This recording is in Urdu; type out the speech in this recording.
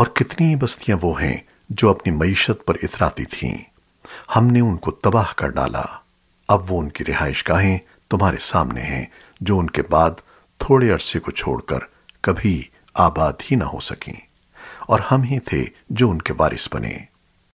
اور کتنی بستیاں وہ ہیں جو اپنی معیشت پر اتراتی تھیں۔ ہم نے ان کو تباہ کر ڈالا۔ اب وہ ان کی رہائش گاہیں تمہارے سامنے ہیں، جو ان کے بعد تھوڑے عرصے کو چھوڑ کر کبھی آباد ہی نہ ہو سکیں۔ اور ہم ہی تھے جو ان کے وارث بنے۔